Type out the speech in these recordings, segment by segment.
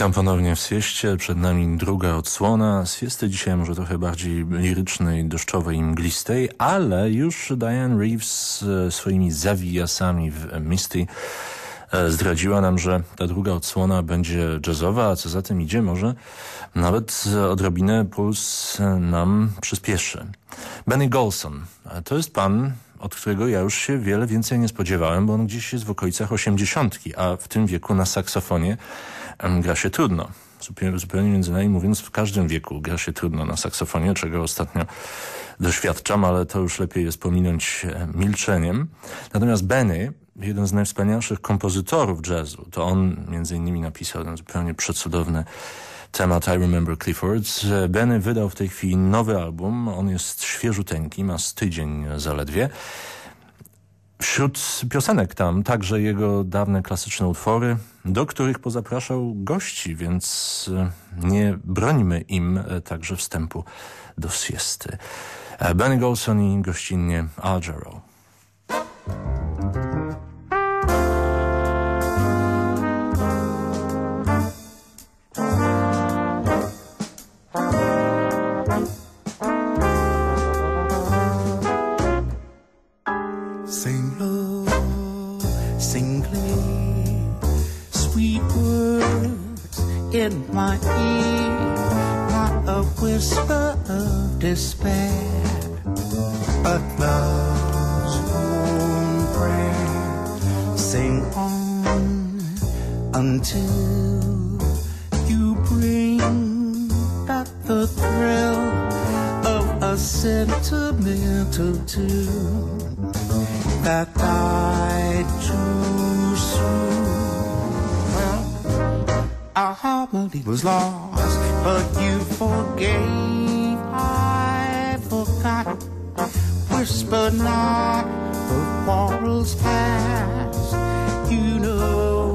Witam ponownie w Sieście. Przed nami druga odsłona. Siesty dzisiaj może trochę bardziej lirycznej, deszczowej i mglistej, ale już Diane Reeves e, swoimi zawijasami w Misty e, zdradziła nam, że ta druga odsłona będzie jazzowa, a co za tym idzie, może nawet odrobinę puls nam przyspieszy. Benny Golson to jest pan, od którego ja już się wiele więcej nie spodziewałem, bo on gdzieś jest w okolicach osiemdziesiątki, a w tym wieku na saksofonie gra się trudno. Zupełnie, między nami mówiąc, w każdym wieku gra się trudno na saksofonie, czego ostatnio doświadczam, ale to już lepiej jest pominąć e, milczeniem. Natomiast Benny, jeden z najwspanialszych kompozytorów jazzu, to on między innymi napisał ten zupełnie przecudowny temat I Remember Clifford. Benny wydał w tej chwili nowy album, on jest świeżuteńki, ma z tydzień zaledwie. Wśród piosenek tam także jego dawne klasyczne utwory, do których pozapraszał gości, więc e, nie brońmy im e, także wstępu do siesty. E, Benny Golson i gościnnie Al. Whisper of despair, but love's own prayer. Sing on until you bring back the thrill of a sentimental tune that died too soon our harmony was lost, but you forgave. I forgot. Whisper not the quarrels past. You know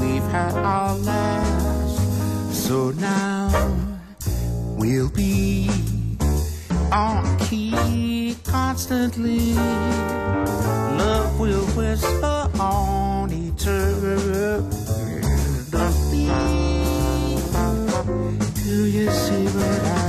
we've had our last, so now we'll be on key constantly. Love will whisper Do you see what I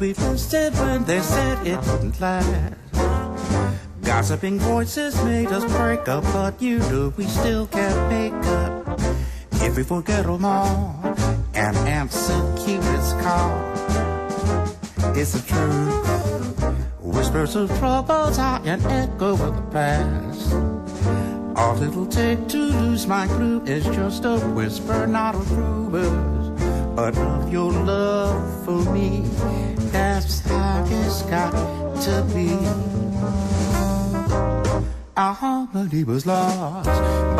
we it when they said it wouldn't last. Gossiping voices made us break up, but you knew we still can't make up. If we forget them all and answer Cupid's call, it's the truth. Whispers of troubles are an echo of the past. All it'll take to lose my clue is just a whisper, not a rumor but of your love for me. That's how it's got to be. Our harmony was lost,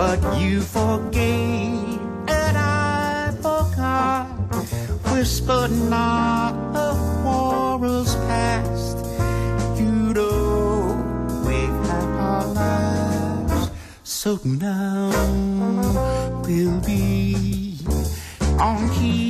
but you forgave, and I forgot. Whispered not of quarrels past. You know we've had our lives, so now we'll be on key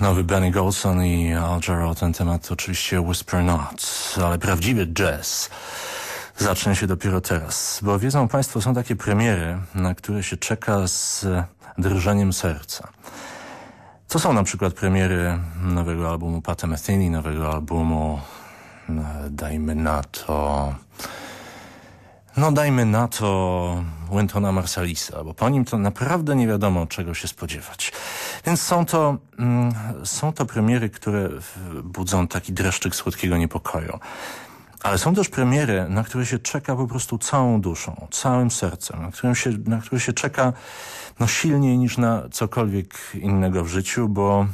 Nowy Benny Golson i Al Jarreau. Ten temat oczywiście Whisper Not, ale prawdziwy jazz zacznie się dopiero teraz. Bo wiedzą Państwo, są takie premiery, na które się czeka z drżeniem serca. To są na przykład premiery nowego albumu Pata Metheny, nowego albumu, no, dajmy na to... No dajmy na to Wintona Marsalisa, bo po nim to naprawdę nie wiadomo czego się spodziewać. Więc są to, mm, są to premiery, które budzą taki dreszczyk słodkiego niepokoju. Ale są też premiery, na które się czeka po prostu całą duszą, całym sercem, na, którym się, na które się czeka no, silniej niż na cokolwiek innego w życiu, bo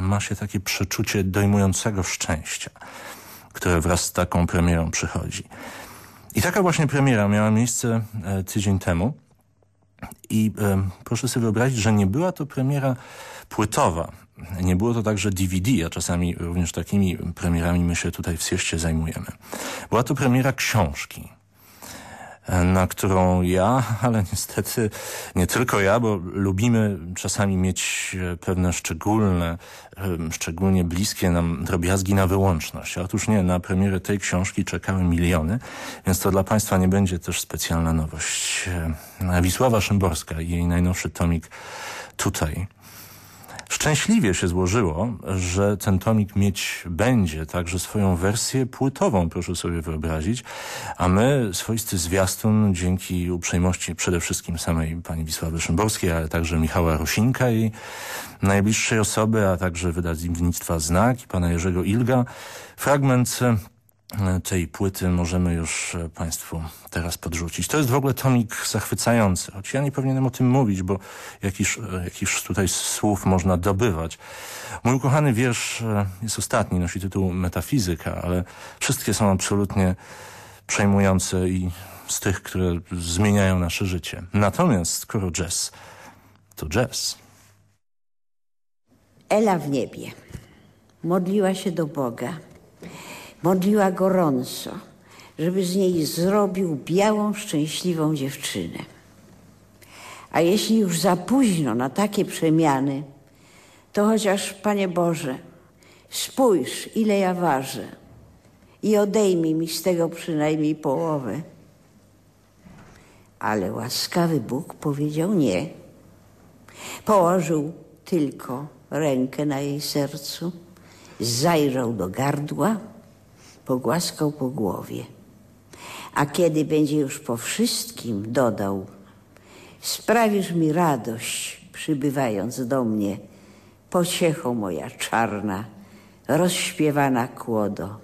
ma się takie przeczucie dojmującego szczęścia, które wraz z taką premierą przychodzi. I taka właśnie premiera miała miejsce e, tydzień temu. I e, proszę sobie wyobrazić, że nie była to premiera płytowa. Nie było to także DVD, a czasami również takimi premierami my się tutaj w Sieście zajmujemy. Była to premiera książki na którą ja, ale niestety nie tylko ja, bo lubimy czasami mieć e, pewne szczególne, szczególnie bliskie nam drobiazgi na wyłączność. Otóż nie, na premierę tej książki czekały miliony, więc to dla Państwa nie będzie też specjalna nowość. E, Wisława Szymborska i jej najnowszy tomik tutaj Szczęśliwie się złożyło, że ten tomik mieć będzie także swoją wersję płytową, proszę sobie wyobrazić, a my swoisty zwiastun dzięki uprzejmości przede wszystkim samej pani Wisławy Szymborskiej, ale także Michała Rosinka i najbliższej osoby, a także wydawnictwa Znak i pana Jerzego Ilga, fragment tej płyty możemy już e, Państwu teraz podrzucić. To jest w ogóle tomik zachwycający, choć ja nie powinienem o tym mówić, bo jakiś, e, jakiś tutaj słów można dobywać. Mój ukochany wiersz e, jest ostatni, nosi tytuł Metafizyka, ale wszystkie są absolutnie przejmujące i z tych, które zmieniają nasze życie. Natomiast skoro jazz, to jazz. Ela w niebie modliła się do Boga Modliła gorąco, żeby z niej zrobił białą, szczęśliwą dziewczynę. A jeśli już za późno na takie przemiany, to chociaż, Panie Boże, spójrz, ile ja ważę i odejmij mi z tego przynajmniej połowę. Ale łaskawy Bóg powiedział nie. Położył tylko rękę na jej sercu, zajrzał do gardła pogłaskał po głowie. A kiedy będzie już po wszystkim, dodał: Sprawisz mi radość, przybywając do mnie, pociecho moja czarna, rozśpiewana kłodo.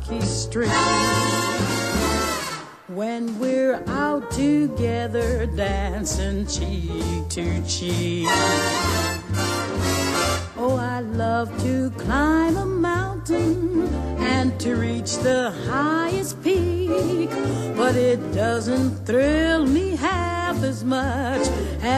lucky when we're out together dancing cheek to cheek. Oh, I love to climb a mountain and to reach the highest peak. But it doesn't thrill me half as much as